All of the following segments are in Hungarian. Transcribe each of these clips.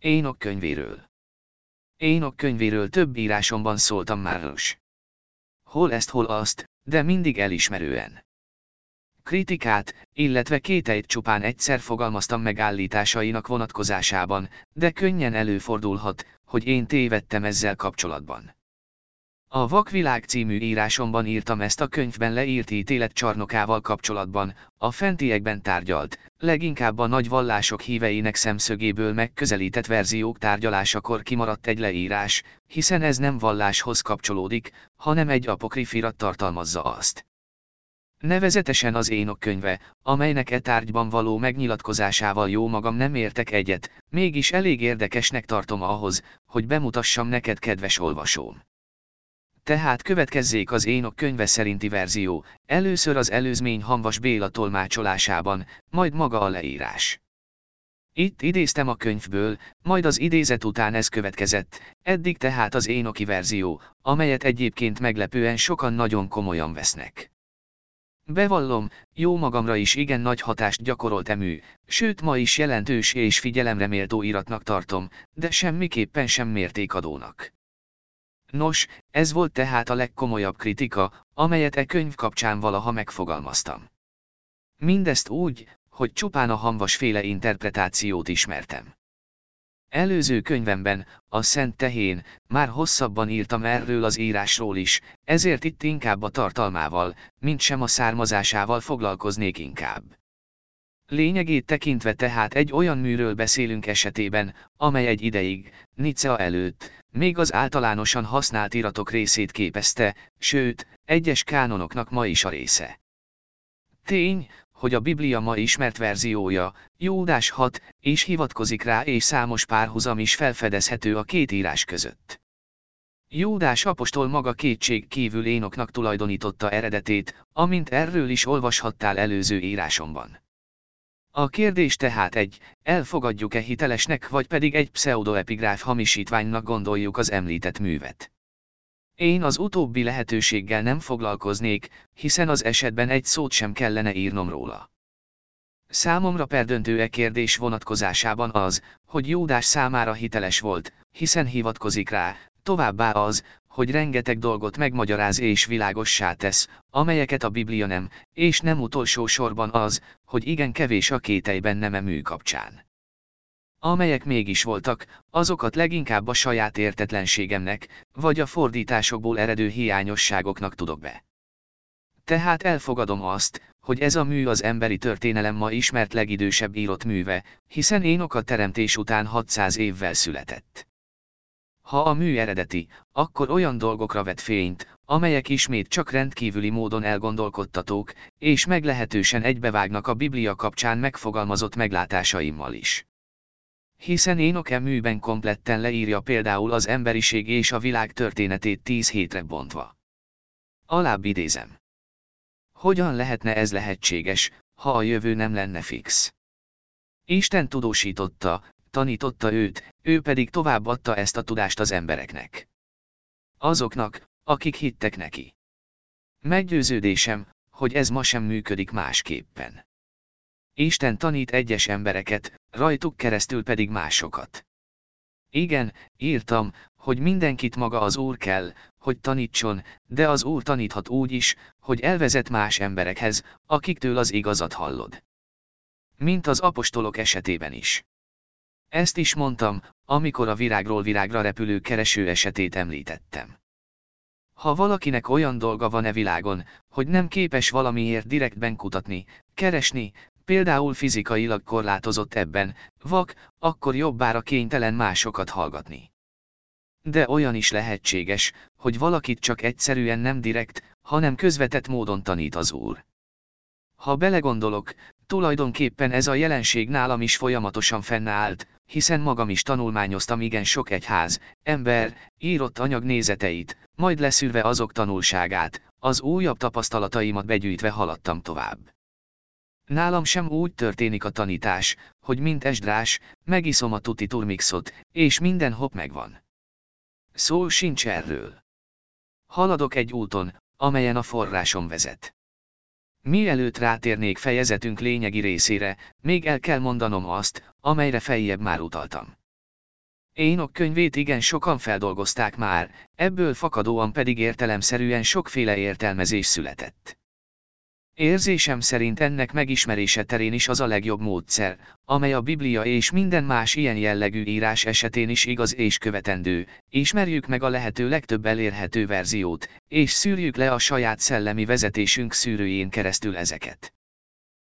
Énok könyvéről. Énok könyvéről több írásomban szóltam már is. Hol ezt, hol azt, de mindig elismerően. Kritikát, illetve kételyt csupán egyszer fogalmaztam meg állításainak vonatkozásában, de könnyen előfordulhat, hogy én tévedtem ezzel kapcsolatban. A Vakvilág című írásomban írtam ezt a könyvben leírt ítélet csarnokával kapcsolatban, a fentiekben tárgyalt, leginkább a nagy vallások híveinek szemszögéből megközelített verziók tárgyalásakor kimaradt egy leírás, hiszen ez nem valláshoz kapcsolódik, hanem egy apokrifirat tartalmazza azt. Nevezetesen az Énok könyve, amelynek e tárgyban való megnyilatkozásával jó magam nem értek egyet, mégis elég érdekesnek tartom ahhoz, hogy bemutassam neked kedves olvasóm. Tehát következzék az Énok könyve szerinti verzió, először az előzmény Hanvas Béla tolmácsolásában, majd maga a leírás. Itt idéztem a könyvből, majd az idézet után ez következett, eddig tehát az Énoki verzió, amelyet egyébként meglepően sokan nagyon komolyan vesznek. Bevallom, jó magamra is igen nagy hatást gyakorolt emű, sőt ma is jelentős és figyelemre méltó iratnak tartom, de semmiképpen sem mértékadónak. Nos, ez volt tehát a legkomolyabb kritika, amelyet e könyv kapcsán valaha megfogalmaztam. Mindezt úgy, hogy csupán a hamvas féle interpretációt ismertem. Előző könyvemben, a Szent Tehén, már hosszabban írtam erről az írásról is, ezért itt inkább a tartalmával, mint sem a származásával foglalkoznék inkább. Lényegét tekintve tehát egy olyan műről beszélünk esetében, amely egy ideig, Nicea előtt, még az általánosan használt iratok részét képezte, sőt, egyes kánonoknak ma is a része. Tény, hogy a Biblia ma ismert verziója, Jódás 6, és hivatkozik rá és számos párhuzam is felfedezhető a két írás között. Jódás apostol maga kétség kívül énoknak tulajdonította eredetét, amint erről is olvashattál előző írásomban. A kérdés tehát egy, elfogadjuk-e hitelesnek vagy pedig egy pseudoepigráf hamisítványnak gondoljuk az említett művet. Én az utóbbi lehetőséggel nem foglalkoznék, hiszen az esetben egy szót sem kellene írnom róla. Számomra perdöntő e kérdés vonatkozásában az, hogy Jódás számára hiteles volt, hiszen hivatkozik rá, továbbá az, hogy rengeteg dolgot megmagyaráz és világossá tesz, amelyeket a Biblia nem, és nem utolsó sorban az, hogy igen kevés a kételyben nem mű kapcsán. Amelyek mégis voltak, azokat leginkább a saját értetlenségemnek, vagy a fordításokból eredő hiányosságoknak tudok be. Tehát elfogadom azt, hogy ez a mű az emberi történelem ma ismert legidősebb írott műve, hiszen Énok a teremtés után 600 évvel született. Ha a mű eredeti, akkor olyan dolgokra vet fényt, amelyek ismét csak rendkívüli módon elgondolkodtatók, és meglehetősen egybevágnak a Biblia kapcsán megfogalmazott meglátásaimmal is. Hiszen Énok e műben kompletten leírja például az emberiség és a világ történetét tíz hétre bontva. Alább idézem. Hogyan lehetne ez lehetséges, ha a jövő nem lenne fix? Isten tudósította, tanította őt, ő pedig továbbadta ezt a tudást az embereknek. Azoknak, akik hittek neki. Meggyőződésem, hogy ez ma sem működik másképpen. Isten tanít egyes embereket, rajtuk keresztül pedig másokat. Igen, írtam, hogy mindenkit maga az Úr kell, hogy tanítson, de az Úr taníthat úgy is, hogy elvezet más emberekhez, akiktől az igazat hallod. Mint az apostolok esetében is. Ezt is mondtam, amikor a virágról virágra repülő kereső esetét említettem. Ha valakinek olyan dolga van e világon, hogy nem képes valamiért direktben kutatni, keresni, például fizikailag korlátozott ebben, vak, akkor jobbára kénytelen másokat hallgatni. De olyan is lehetséges, hogy valakit csak egyszerűen nem direkt, hanem közvetett módon tanít az Úr. Ha belegondolok, tulajdonképpen ez a jelenség nálam is folyamatosan fennállt, hiszen magam is tanulmányoztam igen sok egyház, ember, írott anyag nézeteit, majd leszűrve azok tanulságát, az újabb tapasztalataimat begyűjtve haladtam tovább. Nálam sem úgy történik a tanítás, hogy mint esdrás, megiszom a tuti turmixot, és minden hopp megvan. Szó sincs erről. Haladok egy úton, amelyen a forrásom vezet. Mielőtt rátérnék fejezetünk lényegi részére, még el kell mondanom azt, amelyre feljebb már utaltam. Énok könyvét igen sokan feldolgozták már, ebből fakadóan pedig értelemszerűen sokféle értelmezés született. Érzésem szerint ennek megismerése terén is az a legjobb módszer, amely a Biblia és minden más ilyen jellegű írás esetén is igaz és követendő, ismerjük meg a lehető legtöbb elérhető verziót, és szűrjük le a saját szellemi vezetésünk szűrőjén keresztül ezeket.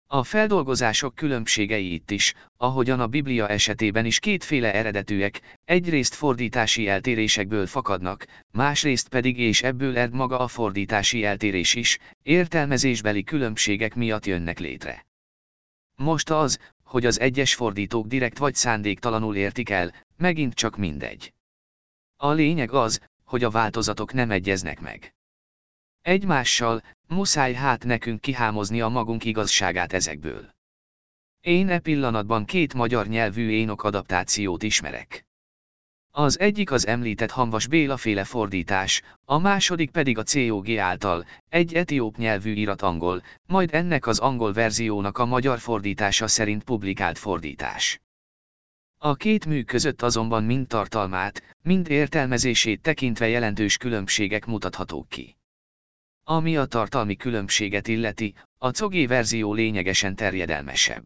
A feldolgozások különbségei itt is, ahogyan a Biblia esetében is kétféle eredetűek, egyrészt fordítási eltérésekből fakadnak, másrészt pedig és ebből ered maga a fordítási eltérés is, értelmezésbeli különbségek miatt jönnek létre. Most az, hogy az egyes fordítók direkt vagy szándéktalanul értik el, megint csak mindegy. A lényeg az, hogy a változatok nem egyeznek meg. Egymással, muszáj hát nekünk kihámozni a magunk igazságát ezekből. Én e pillanatban két magyar nyelvű énok adaptációt ismerek. Az egyik az említett Hanvas Béla féle fordítás, a második pedig a COG által, egy etióp nyelvű irat angol, majd ennek az angol verziónak a magyar fordítása szerint publikált fordítás. A két mű között azonban mind tartalmát, mind értelmezését tekintve jelentős különbségek mutathatók ki. Ami a tartalmi különbséget illeti, a cogé verzió lényegesen terjedelmesebb.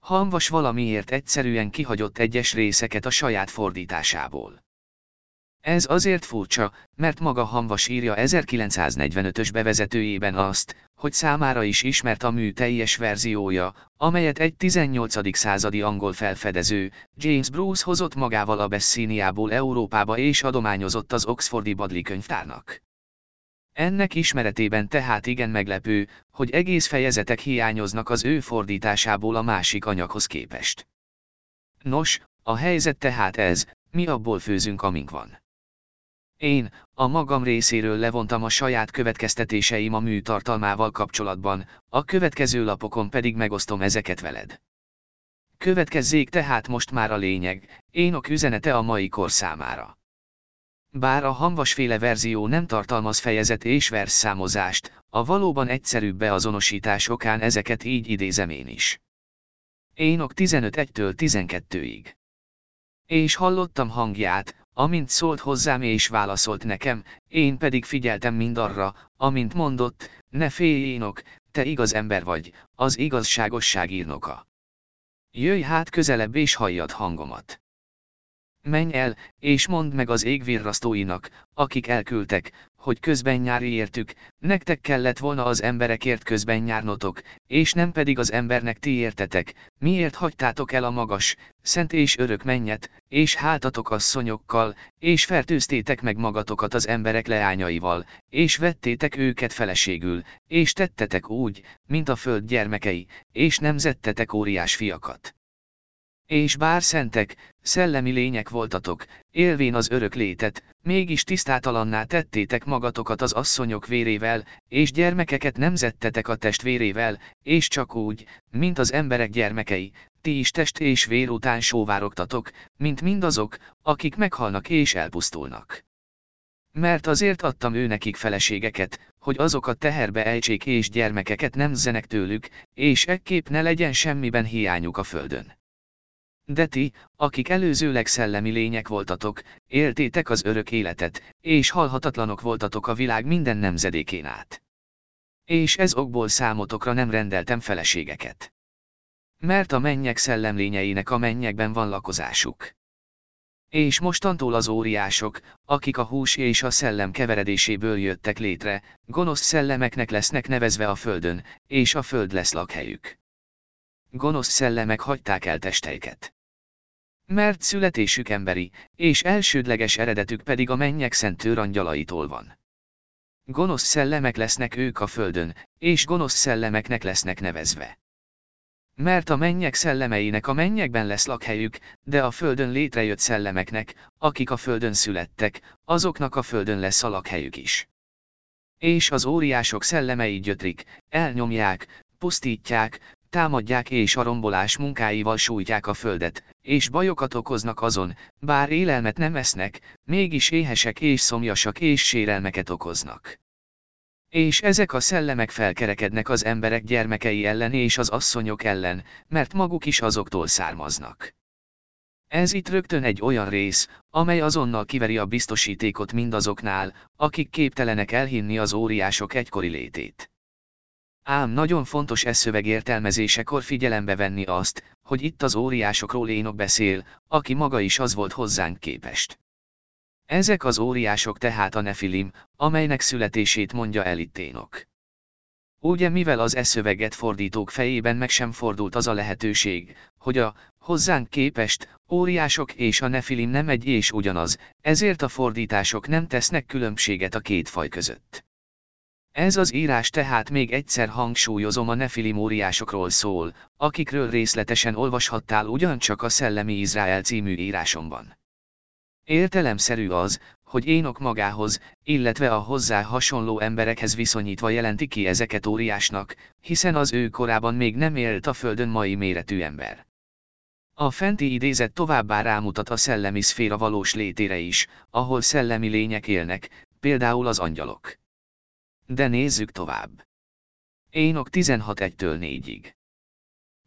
Hanvas valamiért egyszerűen kihagyott egyes részeket a saját fordításából. Ez azért furcsa, mert maga Hanvas írja 1945-ös bevezetőjében azt, hogy számára is ismert a mű teljes verziója, amelyet egy 18. századi angol felfedező, James Bruce hozott magával a Bessiniából Európába és adományozott az Oxfordi Badli könyvtárnak. Ennek ismeretében tehát igen meglepő, hogy egész fejezetek hiányoznak az ő fordításából a másik anyaghoz képest. Nos, a helyzet tehát ez, mi abból főzünk amink van. Én, a magam részéről levontam a saját következtetéseim a mű tartalmával kapcsolatban, a következő lapokon pedig megosztom ezeket veled. Következzék tehát most már a lényeg, Énok üzenete a mai kor számára. Bár a hamvasféle verzió nem tartalmaz fejezet és versszámozást, a valóban egyszerűbb beazonosítás okán ezeket így idézem én is. Énok 15-től 12-ig. És hallottam hangját, amint szólt hozzám és válaszolt nekem, én pedig figyeltem mindarra, amint mondott, ne félj Énok, te igaz ember vagy, az igazságosság írnoka. Jöjj hát közelebb és halljad hangomat. Menj el, és mondd meg az égvirrasztóinak, akik elküldtek, hogy közben nyári értük, nektek kellett volna az emberekért közben nyárnotok, és nem pedig az embernek ti értetek, miért hagytátok el a magas, szent és örök mennyet, és háltatok asszonyokkal, és fertőztétek meg magatokat az emberek leányaival, és vettétek őket feleségül, és tettetek úgy, mint a föld gyermekei, és nemzettetek óriás fiakat. És bár szentek, szellemi lények voltatok, élvén az örök létet, mégis tisztátalanná tettétek magatokat az asszonyok vérével, és gyermekeket nemzettetek a testvérével, és csak úgy, mint az emberek gyermekei, ti is test és vér után sóvárogtatok, mint mindazok, akik meghalnak és elpusztulnak. Mert azért adtam ő nekik feleségeket, hogy azokat teherbe ejtsék és gyermekeket nemzenek tőlük, és ekképp ne legyen semmiben hiányuk a földön. De ti, akik előzőleg szellemi lények voltatok, éltétek az örök életet, és halhatatlanok voltatok a világ minden nemzedékén át. És ez okból számotokra nem rendeltem feleségeket. Mert a mennyek szellemlényeinek a mennyekben van lakozásuk. És mostantól az óriások, akik a hús és a szellem keveredéséből jöttek létre, gonosz szellemeknek lesznek nevezve a földön, és a föld lesz lakhelyük. Gonosz szellemek hagyták el testeiket. Mert születésük emberi, és elsődleges eredetük pedig a mennyek szent őrangyalaitól van. Gonosz szellemek lesznek ők a földön, és gonosz szellemeknek lesznek nevezve. Mert a mennyek szellemeinek a mennyekben lesz lakhelyük, de a földön létrejött szellemeknek, akik a földön születtek, azoknak a földön lesz a lakhelyük is. És az óriások szellemei gyötrik, elnyomják, pusztítják, támadják és a rombolás munkáival sújtják a földet, és bajokat okoznak azon, bár élelmet nem esznek, mégis éhesek és szomjasak és sérelmeket okoznak. És ezek a szellemek felkerekednek az emberek gyermekei ellen és az asszonyok ellen, mert maguk is azoktól származnak. Ez itt rögtön egy olyan rész, amely azonnal kiveri a biztosítékot mindazoknál, akik képtelenek elhinni az óriások egykori létét. Ám nagyon fontos e szöveg értelmezésekor figyelembe venni azt, hogy itt az óriásokról Énok beszél, aki maga is az volt hozzánk képest. Ezek az óriások tehát a nefilim, amelynek születését mondja el itt Énok. Ugye mivel az eszöveget fordítók fejében meg sem fordult az a lehetőség, hogy a hozzánk képest óriások és a nefilim nem egy és ugyanaz, ezért a fordítások nem tesznek különbséget a két faj között. Ez az írás tehát még egyszer hangsúlyozom a nefilim óriásokról szól, akikről részletesen olvashattál ugyancsak a Szellemi Izrael című írásomban. Értelemszerű az, hogy Énok magához, illetve a hozzá hasonló emberekhez viszonyítva jelenti ki ezeket óriásnak, hiszen az ő korában még nem élt a földön mai méretű ember. A fenti idézet továbbá rámutat a szellemi szféra valós létére is, ahol szellemi lények élnek, például az angyalok. De nézzük tovább. Énok 16.1-től 4-ig.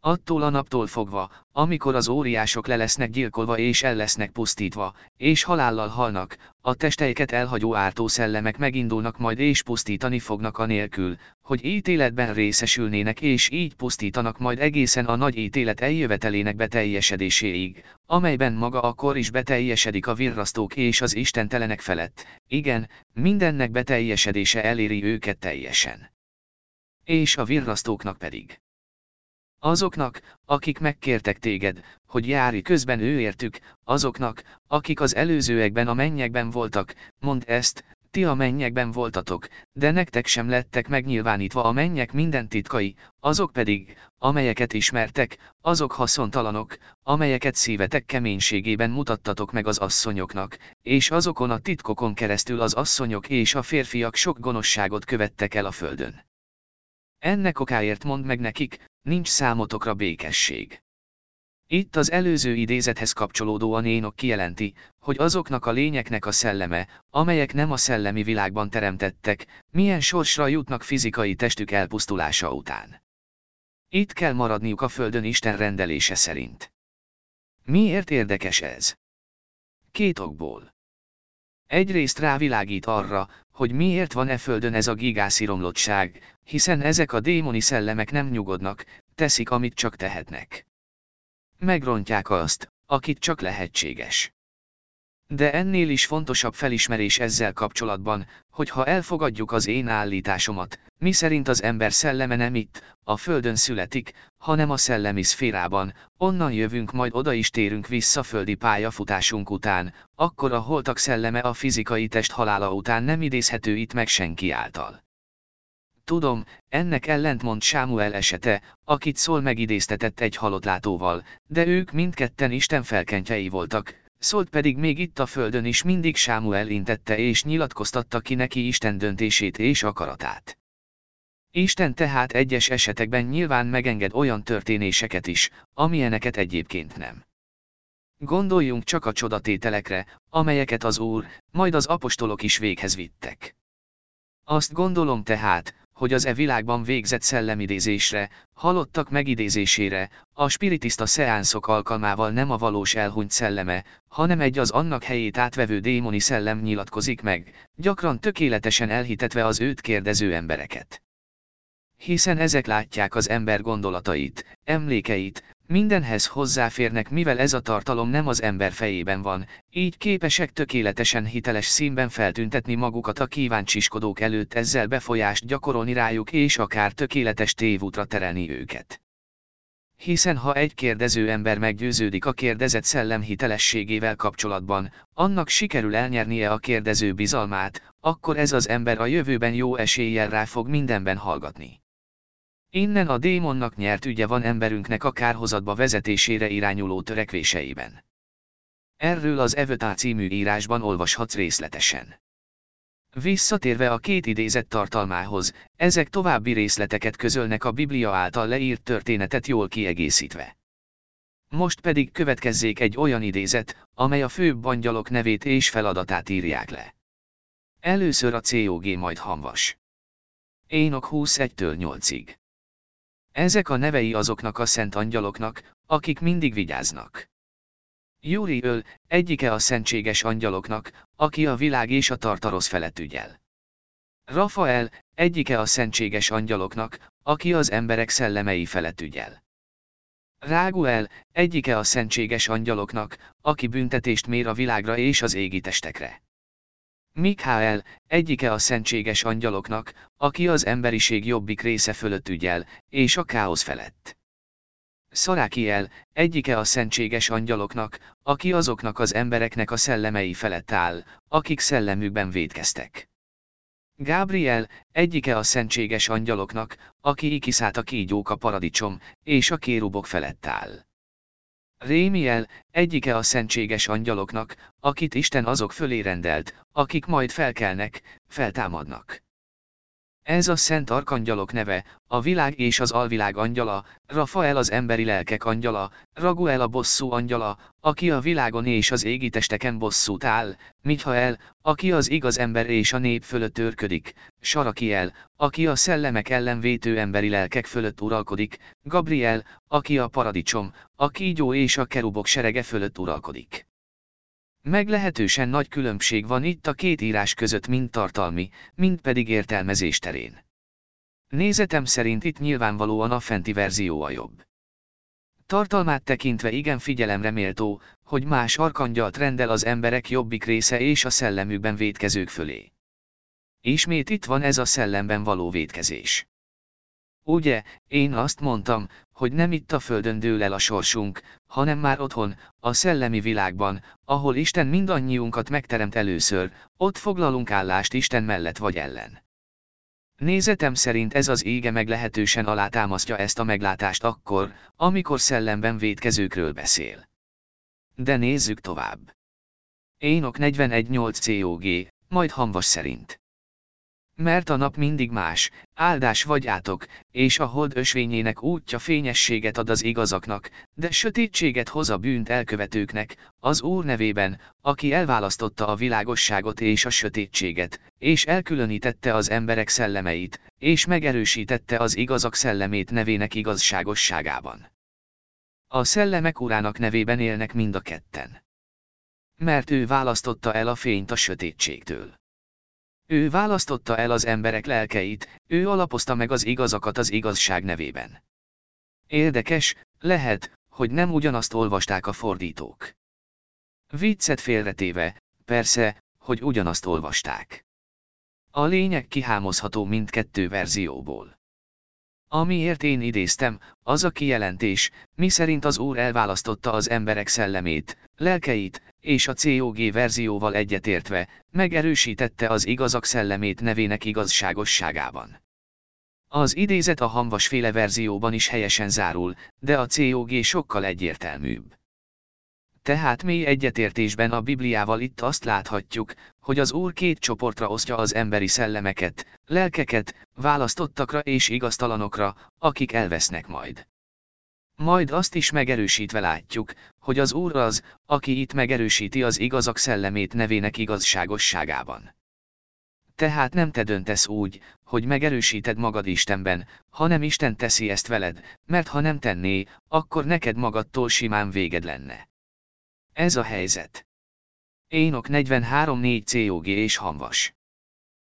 Attól a naptól fogva, amikor az óriások le lesznek gyilkolva és el lesznek pusztítva, és halállal halnak, a testeiket elhagyó ártó szellemek megindulnak majd és pusztítani fognak anélkül, hogy ítéletben részesülnének és így pusztítanak majd egészen a nagy ítélet eljövetelének beteljesedéséig, amelyben maga akkor is beteljesedik a virrasztók és az istentelenek felett, igen, mindennek beteljesedése eléri őket teljesen. És a virrasztóknak pedig. Azoknak, akik megkértek téged, hogy járj közben ő értük, azoknak, akik az előzőekben a mennyekben voltak, mondd ezt, ti a mennyekben voltatok, de nektek sem lettek megnyilvánítva a mennyek minden titkai, azok pedig, amelyeket ismertek, azok haszontalanok, amelyeket szívetek keménységében mutattatok meg az asszonyoknak, és azokon a titkokon keresztül az asszonyok és a férfiak sok gonoszságot követtek el a földön. Ennek okáért mondd meg nekik, nincs számotokra békesség. Itt az előző idézethez kapcsolódóan Énok kijelenti, hogy azoknak a lényeknek a szelleme, amelyek nem a szellemi világban teremtettek, milyen sorsra jutnak fizikai testük elpusztulása után. Itt kell maradniuk a Földön Isten rendelése szerint. Miért érdekes ez? Két okból. Egyrészt rávilágít arra, hogy miért van e földön ez a gigásziromlottság, hiszen ezek a démoni szellemek nem nyugodnak, teszik amit csak tehetnek. Megrontják azt, akit csak lehetséges. De ennél is fontosabb felismerés ezzel kapcsolatban, hogy ha elfogadjuk az én állításomat, mi szerint az ember szelleme nem itt, a földön születik, hanem a szellemi szférában, onnan jövünk majd oda is térünk vissza földi pályafutásunk után, akkor a holtak szelleme a fizikai test halála után nem idézhető itt meg senki által. Tudom, ennek ellentmond Sámuel esete, akit szól megidéztetett egy halott látóval, de ők mindketten Isten felkentjei voltak, Szólt pedig még itt a földön is mindig Sámuel intette és nyilatkoztatta ki neki Isten döntését és akaratát. Isten tehát egyes esetekben nyilván megenged olyan történéseket is, amilyeneket egyébként nem. Gondoljunk csak a csodatételekre, amelyeket az Úr, majd az apostolok is véghez vittek. Azt gondolom tehát, hogy az e világban végzett szellemidézésre, halottak megidézésére, a spiritista szeánszok alkalmával nem a valós elhunyt szelleme, hanem egy az annak helyét átvevő démoni szellem nyilatkozik meg, gyakran tökéletesen elhitetve az őt kérdező embereket. Hiszen ezek látják az ember gondolatait, emlékeit, Mindenhez hozzáférnek mivel ez a tartalom nem az ember fejében van, így képesek tökéletesen hiteles színben feltüntetni magukat a kíváncsiskodók előtt ezzel befolyást gyakorolni rájuk és akár tökéletes tévútra terelni őket. Hiszen ha egy kérdező ember meggyőződik a kérdezett szellem hitelességével kapcsolatban, annak sikerül elnyernie a kérdező bizalmát, akkor ez az ember a jövőben jó eséllyel rá fog mindenben hallgatni. Innen a démonnak nyert ügye van emberünknek a kárhozatba vezetésére irányuló törekvéseiben. Erről az Evötá című írásban olvashatsz részletesen. Visszatérve a két idézet tartalmához, ezek további részleteket közölnek a Biblia által leírt történetet jól kiegészítve. Most pedig következzék egy olyan idézet, amely a főbb angyalok nevét és feladatát írják le. Először a COG majd hamvas. Énok 21-től 8-ig. Ezek a nevei azoknak a szent angyaloknak, akik mindig vigyáznak. Júriöl, egyike a szentséges angyaloknak, aki a világ és a tartarosz felett ügyel. Rafael, egyike a szentséges angyaloknak, aki az emberek szellemei felett ügyel. Ráguel, egyike a szentséges angyaloknak, aki büntetést mér a világra és az égi testekre. Mikhael, egyike a szentséges angyaloknak, aki az emberiség jobbik része fölött ügyel, és a káosz felett. Szarákiel, egyike a szentséges angyaloknak, aki azoknak az embereknek a szellemei felett áll, akik szellemükben védkeztek. Gábriel, egyike a szentséges angyaloknak, aki ikiszát a kígyók a paradicsom, és a kérubok felett áll. Rémiel, egyike a szentséges angyaloknak, akit Isten azok fölé rendelt, akik majd felkelnek, feltámadnak. Ez a szent arkangyalok neve, a világ és az alvilág angyala, Rafael az emberi lelkek angyala, Raguel a bosszú angyala, aki a világon és az égi testeken bosszút áll, Michael, aki az igaz ember és a nép fölött őrködik, Sarakiel, aki a szellemek ellen vétő emberi lelkek fölött uralkodik, Gabriel, aki a paradicsom, a kígyó és a kerubok serege fölött uralkodik. Meglehetősen nagy különbség van itt a két írás között mind tartalmi, mind pedig értelmezés terén. Nézetem szerint itt nyilvánvalóan a fenti verzió a jobb. Tartalmát tekintve igen figyelemre méltó, hogy más arkangyalt rendel az emberek jobbik része és a szellemükben védkezők fölé. Ismét itt van ez a szellemben való védkezés. Ugye, én azt mondtam, hogy nem itt a földön dől el a sorsunk, hanem már otthon, a szellemi világban, ahol Isten mindannyiunkat megteremt először, ott foglalunk állást Isten mellett vagy ellen. Nézetem szerint ez az ége meglehetősen alátámasztja ezt a meglátást akkor, amikor szellemben védkezőkről beszél. De nézzük tovább. Énok 41.8 COG, majd hamvas szerint. Mert a nap mindig más, áldás vagy átok, és a hold ösvényének útja fényességet ad az igazaknak, de sötétséget hoz a bűnt elkövetőknek, az Úr nevében, aki elválasztotta a világosságot és a sötétséget, és elkülönítette az emberek szellemeit, és megerősítette az igazak szellemét nevének igazságosságában. A szellemek urának nevében élnek mind a ketten. Mert ő választotta el a fényt a sötétségtől. Ő választotta el az emberek lelkeit, ő alapozta meg az igazakat az igazság nevében. Érdekes, lehet, hogy nem ugyanazt olvasták a fordítók. Viccet félretéve, persze, hogy ugyanazt olvasták. A lényeg kihámozható mindkettő verzióból. Amiért én idéztem, az a kijelentés, miszerint az Úr elválasztotta az emberek szellemét, lelkeit, és a COG verzióval egyetértve, megerősítette az igazak szellemét nevének igazságosságában. Az idézet a hamvasféle verzióban is helyesen zárul, de a COG sokkal egyértelműbb. Tehát mély egyetértésben a Bibliával itt azt láthatjuk, hogy az Úr két csoportra osztja az emberi szellemeket, lelkeket, választottakra és igaztalanokra, akik elvesznek majd. Majd azt is megerősítve látjuk, hogy az Úr az, aki itt megerősíti az igazak szellemét nevének igazságosságában. Tehát nem te döntesz úgy, hogy megerősíted magad Istenben, hanem Isten teszi ezt veled, mert ha nem tenné, akkor neked magadtól simán véged lenne. Ez a helyzet. Énok 43-4 COG és Hamvas.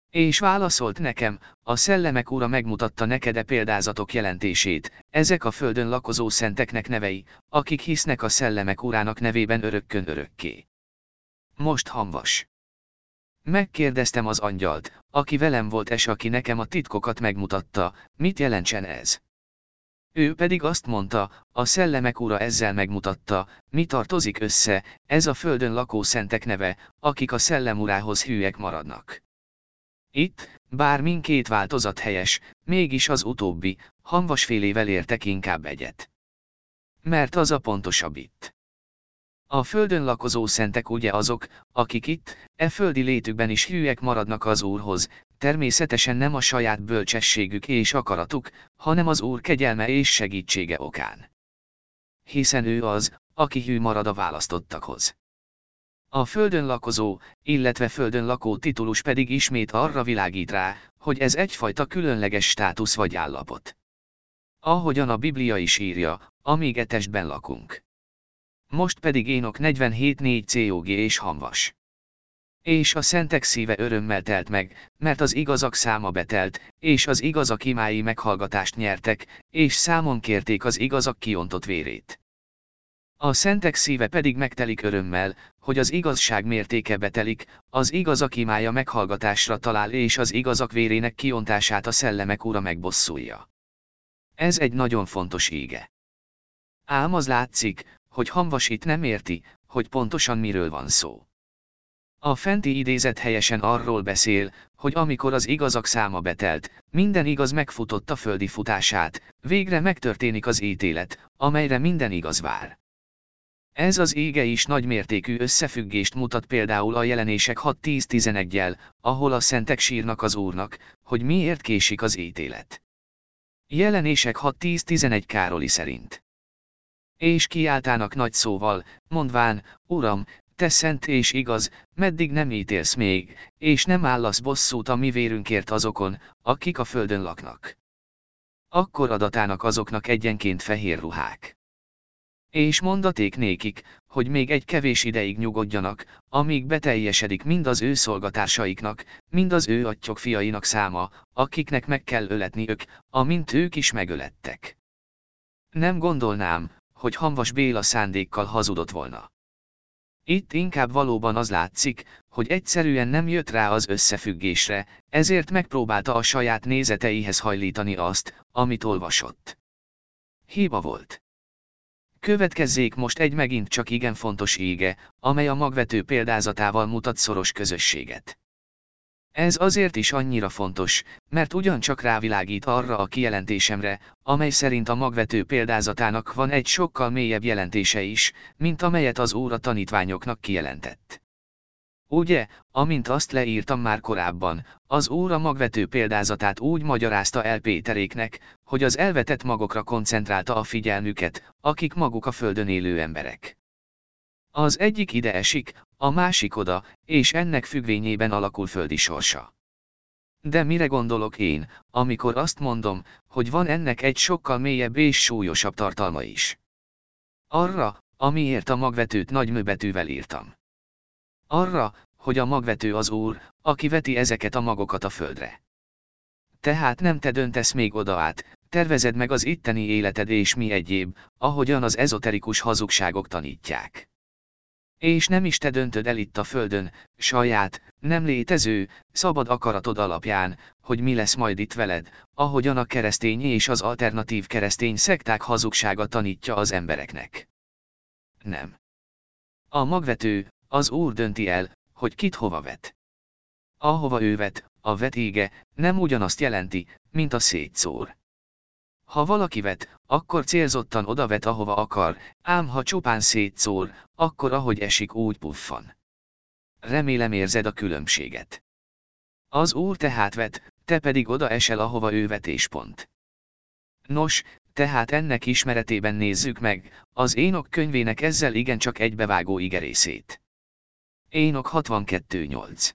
És válaszolt nekem, a szellemek ura megmutatta neked e példázatok jelentését, ezek a földön lakozó szenteknek nevei, akik hisznek a szellemek urának nevében örökkön örökké. Most hamvas. Megkérdeztem az angyalt, aki velem volt és aki nekem a titkokat megmutatta, mit jelentsen ez. Ő pedig azt mondta, a szellemek ura ezzel megmutatta, mi tartozik össze, ez a földön lakó szentek neve, akik a szellemurához hűek maradnak. Itt, bár mindkét változat helyes, mégis az utóbbi, hamvasfélével értek inkább egyet. Mert az a pontosabb itt. A földön lakozó szentek ugye azok, akik itt, e földi létükben is hűek maradnak az Úrhoz, természetesen nem a saját bölcsességük és akaratuk, hanem az Úr kegyelme és segítsége okán. Hiszen ő az, aki hű marad a választottakhoz. A földön lakozó, illetve földön lakó titulus pedig ismét arra világít rá, hogy ez egyfajta különleges státusz vagy állapot. Ahogyan a Biblia is írja, amíg e testben lakunk. Most pedig Énok 47.4 COG és hamvas. És a szentek szíve örömmel telt meg, mert az igazak száma betelt, és az igazak imái meghallgatást nyertek, és számon kérték az igazak kiontott vérét. A szentek szíve pedig megtelik örömmel, hogy az igazság mértéke betelik, az igazak imája meghallgatásra talál és az igazak vérének kiontását a szellemek ura megbosszulja. Ez egy nagyon fontos ége. Ám az látszik, hogy Hamvas itt nem érti, hogy pontosan miről van szó. A fenti idézet helyesen arról beszél, hogy amikor az igazak száma betelt, minden igaz megfutott a földi futását, végre megtörténik az ítélet, amelyre minden igaz vár. Ez az ége is nagymértékű összefüggést mutat például a jelenések 6-10-11-jel, ahol a szentek sírnak az Úrnak, hogy miért késik az ítélet. Jelenések 6-10-11 Károli szerint. És kiáltának nagy szóval, mondván, Uram, te szent és igaz, meddig nem ítélsz még, és nem állasz bosszút a mi vérünkért azokon, akik a földön laknak. Akkor adatának azoknak egyenként fehér ruhák. És mondaték nékik, hogy még egy kevés ideig nyugodjanak, amíg beteljesedik mind az ő szolgatársaiknak, mind az ő atyok fiainak száma, akiknek meg kell öletni ők, amint ők is megölettek. Nem gondolnám, hogy Hamvas Béla szándékkal hazudott volna. Itt inkább valóban az látszik, hogy egyszerűen nem jött rá az összefüggésre, ezért megpróbálta a saját nézeteihez hajlítani azt, amit olvasott. Hiba volt. Következzék most egy megint csak igen fontos ége, amely a magvető példázatával mutat szoros közösséget. Ez azért is annyira fontos, mert ugyancsak rávilágít arra a kijelentésemre, amely szerint a magvető példázatának van egy sokkal mélyebb jelentése is, mint amelyet az óra tanítványoknak kijelentett. Ugye, amint azt leírtam már korábban, az óra magvető példázatát úgy magyarázta el Péteréknek, hogy az elvetett magokra koncentrálta a figyelmüket, akik maguk a földön élő emberek. Az egyik ide esik, a másik oda, és ennek függvényében alakul földi sorsa. De mire gondolok én, amikor azt mondom, hogy van ennek egy sokkal mélyebb és súlyosabb tartalma is? Arra, amiért a magvetőt nagy műbetűvel írtam. Arra, hogy a magvető az Úr, aki veti ezeket a magokat a földre. Tehát nem te döntesz még oda át, tervezed meg az itteni életed és mi egyéb, ahogyan az ezoterikus hazugságok tanítják. És nem is te döntöd el itt a földön, saját, nem létező, szabad akaratod alapján, hogy mi lesz majd itt veled, ahogyan a keresztény és az alternatív keresztény szekták hazugsága tanítja az embereknek. Nem. A magvető, az Úr dönti el, hogy kit hova vet. Ahova ő vet, a vetége, nem ugyanazt jelenti, mint a szétszór. Ha valaki vet, akkor célzottan oda vet ahova akar, ám ha csupán szétszór, akkor ahogy esik úgy puffan. Remélem érzed a különbséget. Az úr tehát vet, te pedig oda esel ahova ő vetéspont. Nos, tehát ennek ismeretében nézzük meg, az Énok könyvének ezzel igencsak egybevágó igerészét. Énok 62.8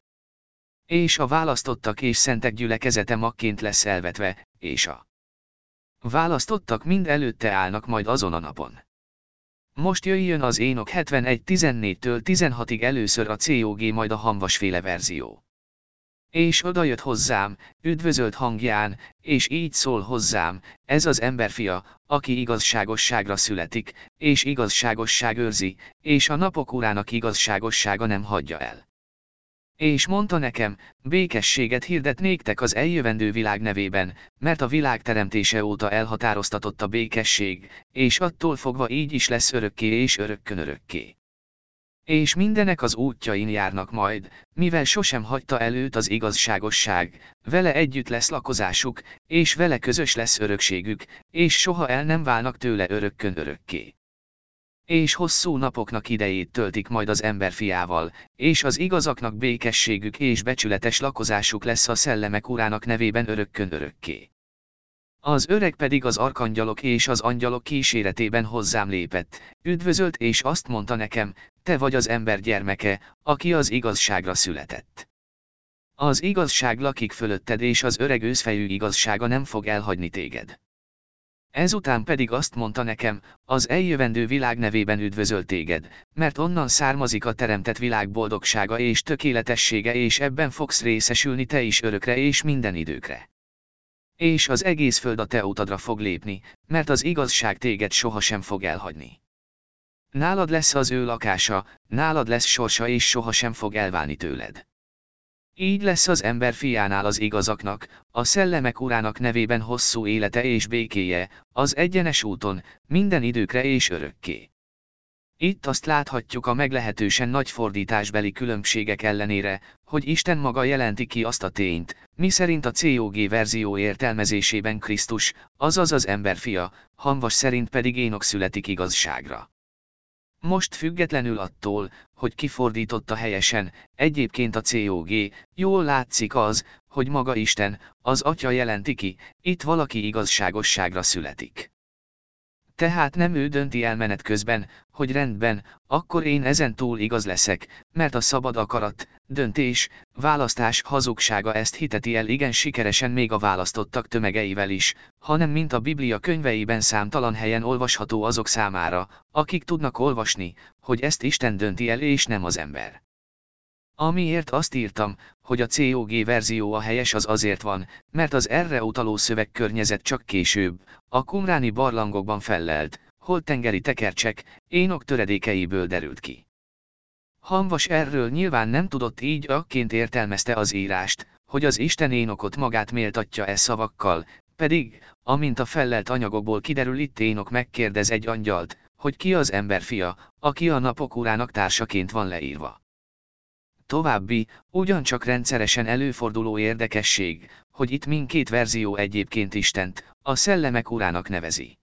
És a választottak és szentek gyülekezete magként lesz elvetve, és a Választottak mind előtte állnak majd azon a napon. Most jöjjön az Énok 71-14-től 16-ig először a COG majd a hamvasféle verzió. És odajött hozzám, üdvözölt hangján, és így szól hozzám, ez az emberfia, aki igazságosságra születik, és igazságosság őrzi, és a napok urának igazságossága nem hagyja el. És mondta nekem, békességet hirdet néktek az eljövendő világ nevében, mert a világ teremtése óta elhatároztatott a békesség, és attól fogva így is lesz örökké és örökkön örökké. És mindenek az útjain járnak majd, mivel sosem hagyta előtt az igazságosság, vele együtt lesz lakozásuk, és vele közös lesz örökségük, és soha el nem válnak tőle örökkön örökké. És hosszú napoknak idejét töltik majd az emberfiával, és az igazaknak békességük és becsületes lakozásuk lesz a szellemek urának nevében örökkön örökké. Az öreg pedig az arkangyalok és az angyalok kíséretében hozzám lépett, üdvözölt és azt mondta nekem, te vagy az ember gyermeke, aki az igazságra született. Az igazság lakik fölötted és az öreg őszfejű igazsága nem fog elhagyni téged. Ezután pedig azt mondta nekem, az eljövendő világ nevében üdvözöl téged, mert onnan származik a teremtett világ boldogsága és tökéletessége és ebben fogsz részesülni te is örökre és minden időkre. És az egész föld a te utadra fog lépni, mert az igazság téged sohasem fog elhagyni. Nálad lesz az ő lakása, nálad lesz sorsa és sohasem fog elválni tőled. Így lesz az ember fiánál az igazaknak, a szellemek urának nevében hosszú élete és békéje, az egyenes úton, minden időkre és örökké. Itt azt láthatjuk a meglehetősen nagy fordításbeli különbségek ellenére, hogy Isten maga jelenti ki azt a tényt, miszerint a COG verzió értelmezésében Krisztus, azaz az ember fia, Hanvas szerint pedig Énok születik igazságra. Most függetlenül attól, hogy kifordította helyesen, egyébként a COG, jól látszik az, hogy maga Isten, az Atya jelenti ki, itt valaki igazságosságra születik. Tehát nem ő dönti el menet közben, hogy rendben, akkor én ezen túl igaz leszek, mert a szabad akarat, döntés, választás hazugsága ezt hiteti el igen sikeresen még a választottak tömegeivel is, hanem mint a Biblia könyveiben számtalan helyen olvasható azok számára, akik tudnak olvasni, hogy ezt Isten dönti el és nem az ember. Amiért azt írtam, hogy a COG verzió a helyes az azért van, mert az erre utaló szövegkörnyezet csak később, a kumráni barlangokban fellelt, holtengeri tekercsek, énok töredékeiből derült ki. Hanvas erről nyilván nem tudott így akként értelmezte az írást, hogy az Isten énokot magát méltatja e szavakkal, pedig, amint a fellelt anyagokból kiderül itt énok megkérdez egy angyalt, hogy ki az ember fia, aki a napok urának társaként van leírva. További, ugyancsak rendszeresen előforduló érdekesség, hogy itt mindkét verzió egyébként Istent, a szellemek urának nevezi.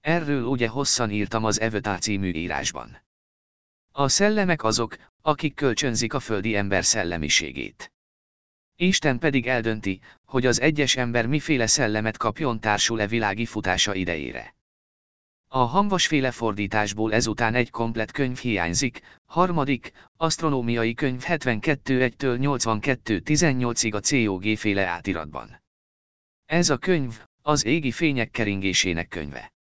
Erről ugye hosszan írtam az Evötá című írásban. A szellemek azok, akik kölcsönzik a földi ember szellemiségét. Isten pedig eldönti, hogy az egyes ember miféle szellemet kapjon társul-e világi futása idejére. A hamvasféle fordításból ezután egy komplet könyv hiányzik, harmadik, asztronómiai könyv 72 1-től 82 18-ig a COG féle átiratban. Ez a könyv, az égi fények keringésének könyve.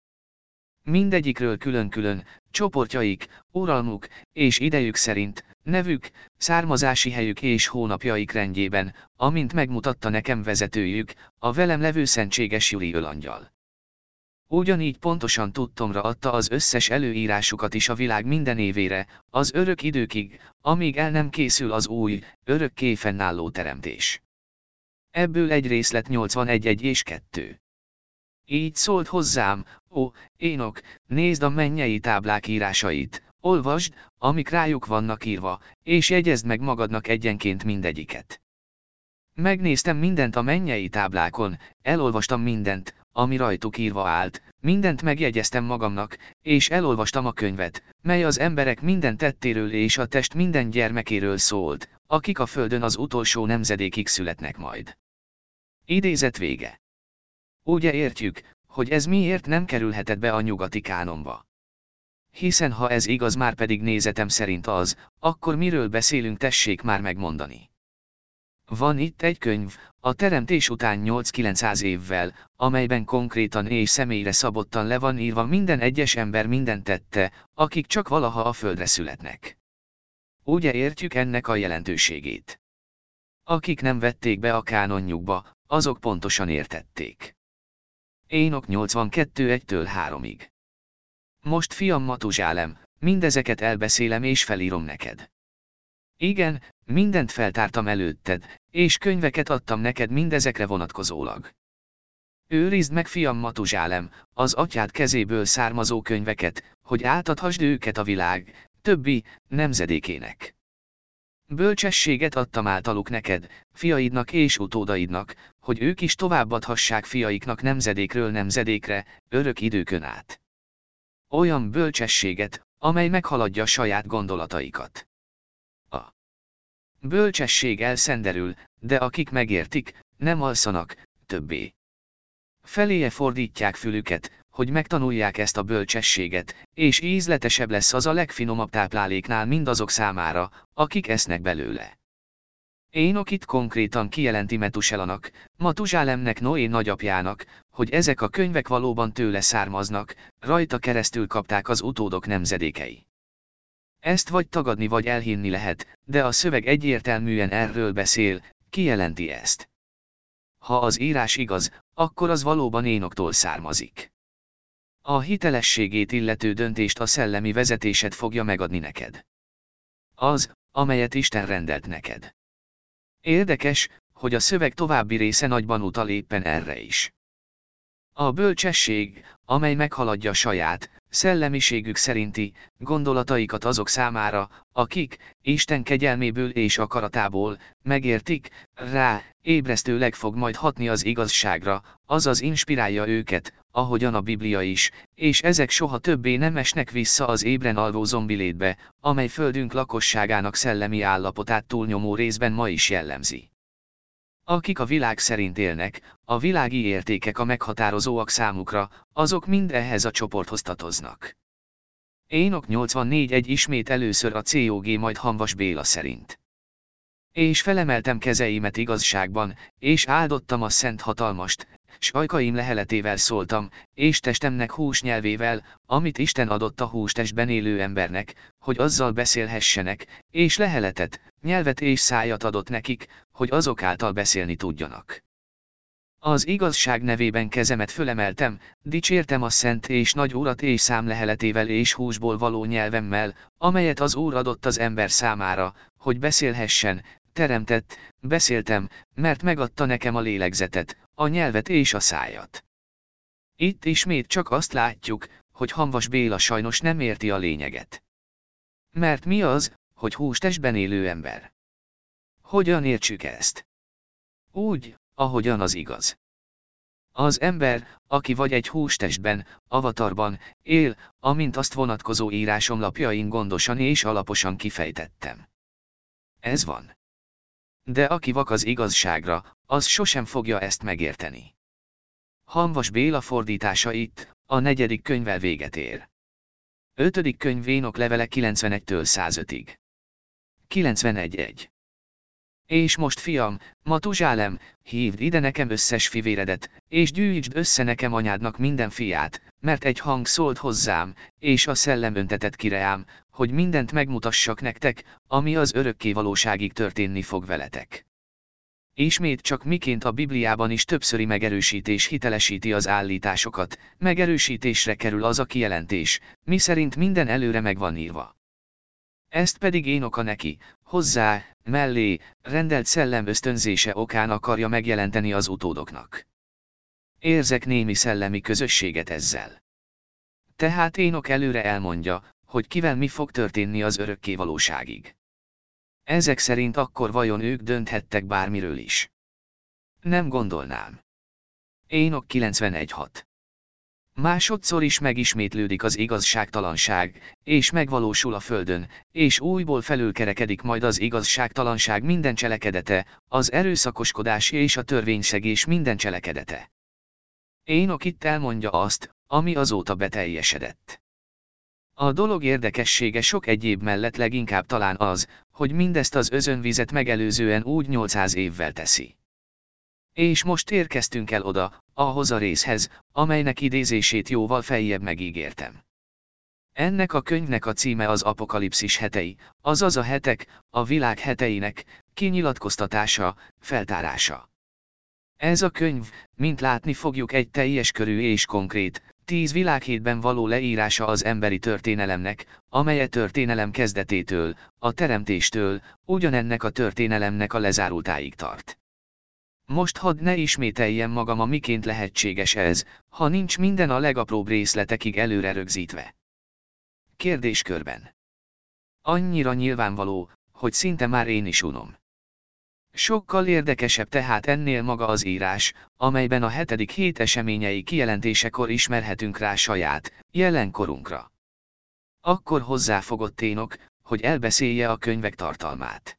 Mindegyikről külön-külön, csoportjaik, uralmuk, és idejük szerint, nevük, származási helyük és hónapjaik rendjében, amint megmutatta nekem vezetőjük, a velem levő szentséges Juli Ölangyal. Ugyanígy pontosan tudtomra adta az összes előírásukat is a világ minden évére, az örök időkig, amíg el nem készül az új, örökké fennálló teremtés. Ebből egy részlet 81 és 2. Így szólt hozzám, ó, Énok, nézd a mennyei táblák írásait, olvasd, amik rájuk vannak írva, és jegyezd meg magadnak egyenként mindegyiket. Megnéztem mindent a mennyei táblákon, elolvastam mindent, ami rajtuk írva állt, mindent megjegyeztem magamnak, és elolvastam a könyvet, mely az emberek minden tettéről és a test minden gyermekéről szólt, akik a földön az utolsó nemzedékig születnek majd. Idézet vége. Ugye értjük, hogy ez miért nem kerülhetett be a nyugati kánonba. Hiszen ha ez igaz már pedig nézetem szerint az, akkor miről beszélünk tessék már megmondani. Van itt egy könyv, a teremtés után 8-900 évvel, amelyben konkrétan és személyre szabottan le van írva minden egyes ember minden tette, akik csak valaha a földre születnek. Ugye értjük ennek a jelentőségét. Akik nem vették be a kánonjukba, azok pontosan értették. Énok 82 1-től 3-ig. Most fiam Matuzsálem, mindezeket elbeszélem és felírom neked. Igen, mindent feltártam előtted, és könyveket adtam neked mindezekre vonatkozólag. Őrizd meg fiam Matuzsálem, az atyád kezéből származó könyveket, hogy átadhassd őket a világ, többi, nemzedékének. Bölcsességet adtam általuk neked, fiaidnak és utódaidnak, hogy ők is továbbadhassák fiaiknak nemzedékről nemzedékre, örök időkön át. Olyan bölcsességet, amely meghaladja saját gondolataikat. Bölcsesség elszenderül, de akik megértik, nem alszanak, többé. Feléje fordítják fülüket, hogy megtanulják ezt a bölcsességet, és ízletesebb lesz az a legfinomabb tápláléknál mindazok számára, akik esznek belőle. Énok itt konkrétan kijelenti Metuselanak, Matuzsálemnek Noé nagyapjának, hogy ezek a könyvek valóban tőle származnak, rajta keresztül kapták az utódok nemzedékei. Ezt vagy tagadni vagy elhinni lehet, de a szöveg egyértelműen erről beszél, kijelenti ezt. Ha az írás igaz, akkor az valóban Énoktól származik. A hitelességét illető döntést a szellemi vezetésed fogja megadni neked. Az, amelyet Isten rendelt neked. Érdekes, hogy a szöveg további része nagyban utal éppen erre is. A bölcsesség, amely meghaladja saját, szellemiségük szerinti, gondolataikat azok számára, akik, Isten kegyelméből és akaratából, megértik, rá, ébresztőleg fog majd hatni az igazságra, azaz inspirálja őket, ahogyan a Biblia is, és ezek soha többé nem esnek vissza az ébren alvó zombilétbe, amely földünk lakosságának szellemi állapotát túlnyomó részben ma is jellemzi. Akik a világ szerint élnek, a világi értékek a meghatározóak számukra, azok mind ehhez a csoporthoz tartoznak. Énok 84 egy ismét először a COG majd Hanvas Béla szerint. És felemeltem kezeimet igazságban, és áldottam a szent hatalmast, s ajkaim leheletével szóltam, és testemnek hús nyelvével, amit Isten adott a hústestben élő embernek, hogy azzal beszélhessenek, és leheletet, nyelvet és szájat adott nekik, hogy azok által beszélni tudjanak. Az igazság nevében kezemet fölemeltem, dicsértem a szent és nagy urat és számleheletével és húsból való nyelvemmel, amelyet az Úr adott az ember számára, hogy beszélhessen, teremtett, beszéltem, mert megadta nekem a lélegzetet, a nyelvet és a szájat. Itt ismét csak azt látjuk, hogy Hanvas Béla sajnos nem érti a lényeget. Mert mi az, hogy hústestben élő ember? Hogyan értsük ezt? Úgy, ahogyan az igaz. Az ember, aki vagy egy hústestben, avatarban, él, amint azt vonatkozó írásom lapjain gondosan és alaposan kifejtettem. Ez van. De aki vak az igazságra, az sosem fogja ezt megérteni. Hanvas Béla fordítása itt, a negyedik könyvvel véget ér. Ötödik könyv Vénok levele 91-től 105-ig. 91.1. És most fiam, Matuzsálem, hívd ide nekem összes fivéredet, és gyűjtsd össze nekem anyádnak minden fiát, mert egy hang szólt hozzám, és a szellem öntetett kireám, hogy mindent megmutassak nektek, ami az örökké valóságig történni fog veletek. Ismét csak miként a Bibliában is többszöri megerősítés hitelesíti az állításokat, megerősítésre kerül az a kijelentés, mi szerint minden előre meg van írva. Ezt pedig én oka neki, hozzá, mellé, rendelt szellem ösztönzése okán akarja megjelenteni az utódoknak. Érzek némi szellemi közösséget ezzel. Tehát Énok előre elmondja, hogy kivel mi fog történni az örökké valóságig. Ezek szerint akkor vajon ők dönthettek bármiről is? Nem gondolnám. Énok 91.6 Másodszor is megismétlődik az igazságtalanság, és megvalósul a földön, és újból felülkerekedik majd az igazságtalanság minden cselekedete, az erőszakoskodás és a törvényszegés minden cselekedete. Énok itt elmondja azt, ami azóta beteljesedett. A dolog érdekessége sok egyéb mellett leginkább talán az, hogy mindezt az özönvizet megelőzően úgy 800 évvel teszi. És most érkeztünk el oda, ahhoz a részhez, amelynek idézését jóval feljebb megígértem. Ennek a könyvnek a címe az Apokalipszis hetei, azaz a hetek, a világ heteinek, kinyilatkoztatása, feltárása. Ez a könyv, mint látni fogjuk egy teljes körű és konkrét, tíz világhétben való leírása az emberi történelemnek, amely történelem kezdetétől, a teremtéstől, ugyanennek a történelemnek a lezárultáig tart. Most hadd ne ismételjem magam a miként lehetséges ez, ha nincs minden a legapróbb részletekig előre rögzítve. Kérdéskörben. Annyira nyilvánvaló, hogy szinte már én is unom. Sokkal érdekesebb tehát ennél maga az írás, amelyben a hetedik hét eseményei kijelentésekor ismerhetünk rá saját, jelenkorunkra. Akkor hozzáfogott Ténok, hogy elbeszélje a könyvek tartalmát.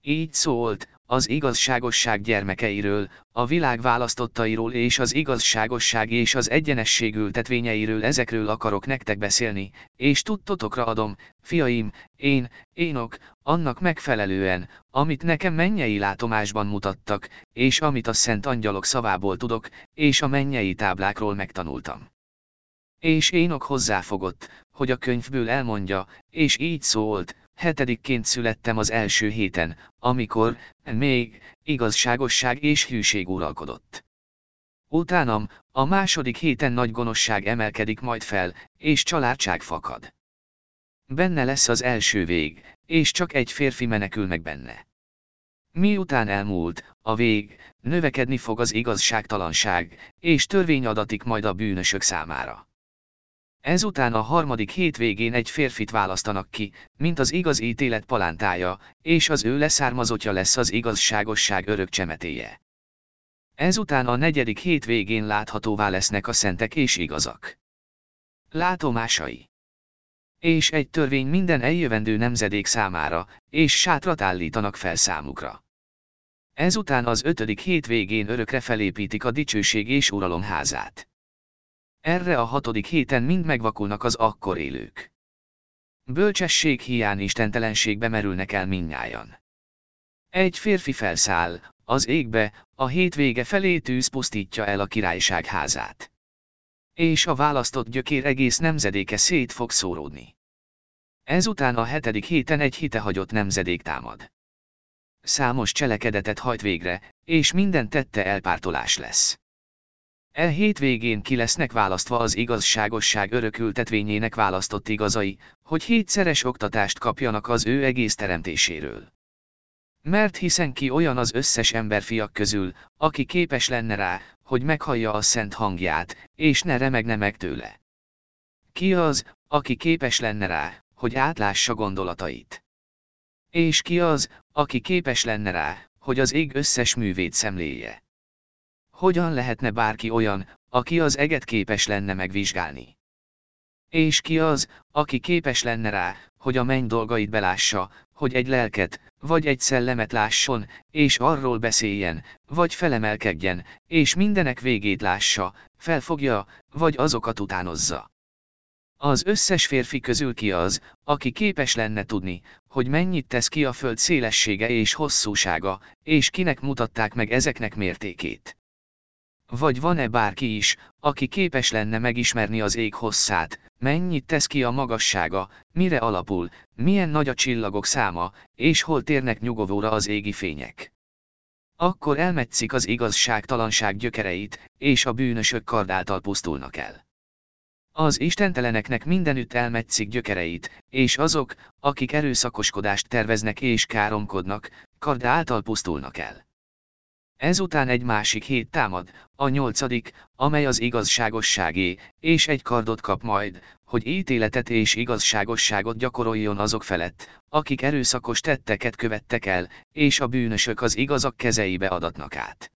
Így szólt, az igazságosság gyermekeiről, a világ választottairól és az igazságosság és az egyenesség ültetvényeiről ezekről akarok nektek beszélni, és tudtotokra adom, fiaim, én, énok, annak megfelelően, amit nekem mennyei látomásban mutattak, és amit a szent angyalok szavából tudok, és a mennyei táblákról megtanultam. És Énok hozzáfogott, hogy a könyvből elmondja, és így szólt, hetedikként születtem az első héten, amikor, még, igazságosság és hűség uralkodott. Utánam, a második héten nagy gonoszság emelkedik majd fel, és családság fakad. Benne lesz az első vég, és csak egy férfi menekül meg benne. Miután elmúlt, a vég, növekedni fog az igazságtalanság, és törvény adatik majd a bűnösök számára. Ezután a harmadik hétvégén egy férfit választanak ki, mint az igaz ítélet palántája, és az ő leszármazottja lesz az igazságosság örök csemetéje. Ezután a negyedik hétvégén láthatóvá lesznek a szentek és igazak. Látomásai És egy törvény minden eljövendő nemzedék számára, és sátrat állítanak fel számukra. Ezután az ötödik hétvégén örökre felépítik a dicsőség és uralom házát. Erre a hatodik héten mind megvakulnak az akkor élők. Bölcsesség hiány istentelenségbe merülnek el minnyájan. Egy férfi felszáll, az égbe, a hétvége felé tűz pusztítja el a királyság házát. És a választott gyökér egész nemzedéke szét fog szóródni. Ezután a hetedik héten egy hitehagyott nemzedék támad. Számos cselekedetet hajt végre, és minden tette elpártolás lesz. E hétvégén ki lesznek választva az igazságosság örökültetvényének választott igazai, hogy hétszeres oktatást kapjanak az ő egész teremtéséről. Mert hiszen ki olyan az összes emberfiak közül, aki képes lenne rá, hogy meghallja a szent hangját, és ne remegne meg tőle. Ki az, aki képes lenne rá, hogy átlássa gondolatait? És ki az, aki képes lenne rá, hogy az ég összes művét szemléje? Hogyan lehetne bárki olyan, aki az eget képes lenne megvizsgálni? És ki az, aki képes lenne rá, hogy a menny dolgait belássa, hogy egy lelket, vagy egy szellemet lásson, és arról beszéljen, vagy felemelkedjen, és mindenek végét lássa, felfogja, vagy azokat utánozza. Az összes férfi közül ki az, aki képes lenne tudni, hogy mennyit tesz ki a föld szélessége és hosszúsága, és kinek mutatták meg ezeknek mértékét. Vagy van-e bárki is, aki képes lenne megismerni az ég hosszát, mennyit tesz ki a magassága, mire alapul, milyen nagy a csillagok száma, és hol térnek nyugovóra az égi fények. Akkor elmetszik az igazságtalanság gyökereit, és a bűnösök kardáltal pusztulnak el. Az istenteleneknek mindenütt elmetszik gyökereit, és azok, akik erőszakoskodást terveznek és káromkodnak, kard által pusztulnak el. Ezután egy másik hét támad, a nyolcadik, amely az igazságosságé, és egy kardot kap majd, hogy ítéletet és igazságosságot gyakoroljon azok felett, akik erőszakos tetteket követtek el, és a bűnösök az igazak kezeibe adatnak át.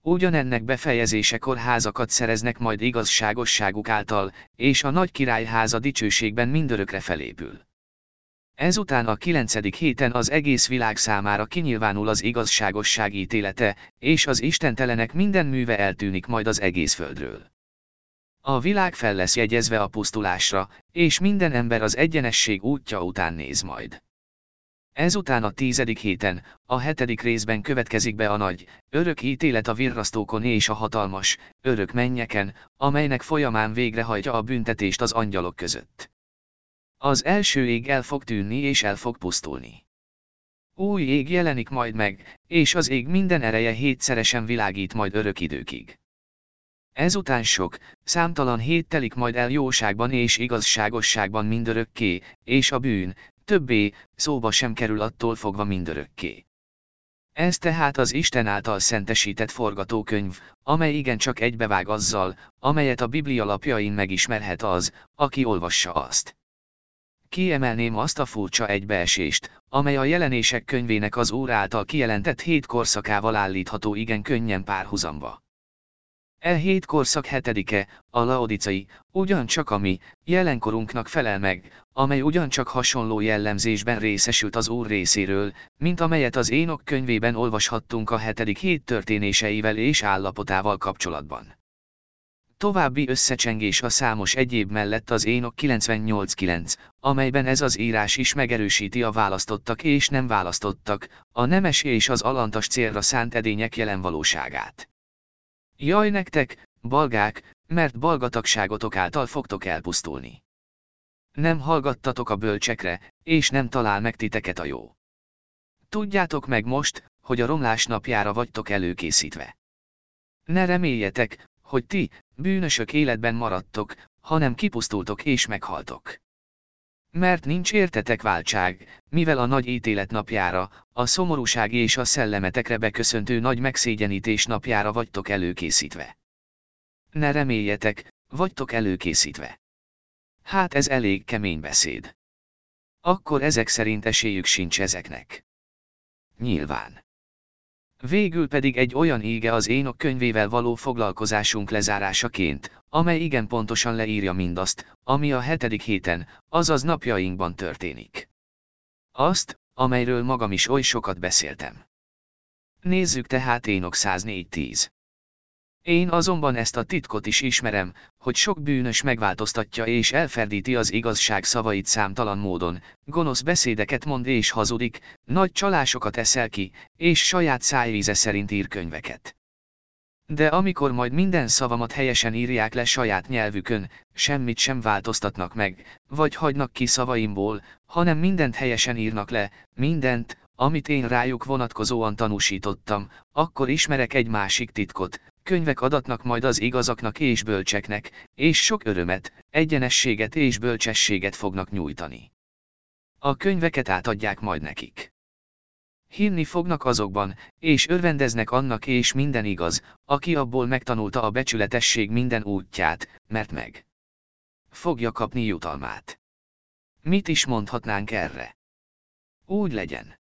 Ugyanennek befejezésekor házakat szereznek majd igazságosságuk által, és a nagy királyháza dicsőségben mindörökre felépül. Ezután a kilencedik héten az egész világ számára kinyilvánul az igazságosság ítélete, és az istentelenek minden műve eltűnik majd az egész földről. A világ fel lesz jegyezve a pusztulásra, és minden ember az egyenesség útja után néz majd. Ezután a tizedik héten, a hetedik részben következik be a nagy, örök ítélet a virrasztókon és a hatalmas, örök mennyeken, amelynek folyamán végrehajtja a büntetést az angyalok között. Az első ég el fog tűnni és el fog pusztulni. Új ég jelenik majd meg, és az ég minden ereje hétszeresen világít majd örök időkig. Ezután sok, számtalan hét telik majd el jóságban és igazságosságban mindörökké, és a bűn, többé, szóba sem kerül attól fogva mindörökké. Ez tehát az Isten által szentesített forgatókönyv, amely igencsak egybevág azzal, amelyet a Biblia lapjain megismerhet az, aki olvassa azt. Kiemelném azt a furcsa egybeesést, amely a jelenések könyvének az Úr által kijelentett hét korszakával állítható igen könnyen párhuzamba. E hét korszak hetedike, a laodicai, ugyancsak a mi, jelenkorunknak felel meg, amely ugyancsak hasonló jellemzésben részesült az Úr részéről, mint amelyet az Énok könyvében olvashattunk a hetedik hét történéseivel és állapotával kapcsolatban. További összecsengés a számos egyéb mellett az Énok 98.9, amelyben ez az írás is megerősíti a választottak és nem választottak, a nemes és az alantas célra szánt edények jelen valóságát. Jaj nektek, balgák, mert balgatagságotok által fogtok elpusztulni. Nem hallgattatok a bölcsekre, és nem talál meg titeket a jó. Tudjátok meg most, hogy a romlás napjára vagytok előkészítve. Ne reméljetek, hogy ti, bűnösök életben maradtok, hanem kipusztultok és meghaltok. Mert nincs értetek váltság, mivel a nagy ítélet napjára, a szomorúság és a szellemetekre beköszöntő nagy megszégyenítés napjára vagytok előkészítve. Ne reméljetek, vagytok előkészítve. Hát ez elég kemény beszéd. Akkor ezek szerint esélyük sincs ezeknek. Nyilván. Végül pedig egy olyan ége az énok könyvével való foglalkozásunk lezárásaként, amely igen pontosan leírja mindazt, ami a hetedik héten, azaz napjainkban történik. Azt, amelyről magam is oly sokat beszéltem. Nézzük tehát Énok 104.10. Én azonban ezt a titkot is ismerem, hogy sok bűnös megváltoztatja és elferdíti az igazság szavait számtalan módon, gonosz beszédeket mond és hazudik, nagy csalásokat eszel ki, és saját szájvíze szerint ír könyveket. De amikor majd minden szavamat helyesen írják le saját nyelvükön, semmit sem változtatnak meg, vagy hagynak ki szavaimból, hanem mindent helyesen írnak le, mindent, amit én rájuk vonatkozóan tanúsítottam, akkor ismerek egy másik titkot, könyvek adatnak majd az igazaknak és bölcseknek, és sok örömet, egyenességet és bölcsességet fognak nyújtani. A könyveket átadják majd nekik. Hinni fognak azokban, és örvendeznek annak és minden igaz, aki abból megtanulta a becsületesség minden útját, mert meg fogja kapni jutalmát. Mit is mondhatnánk erre? Úgy legyen.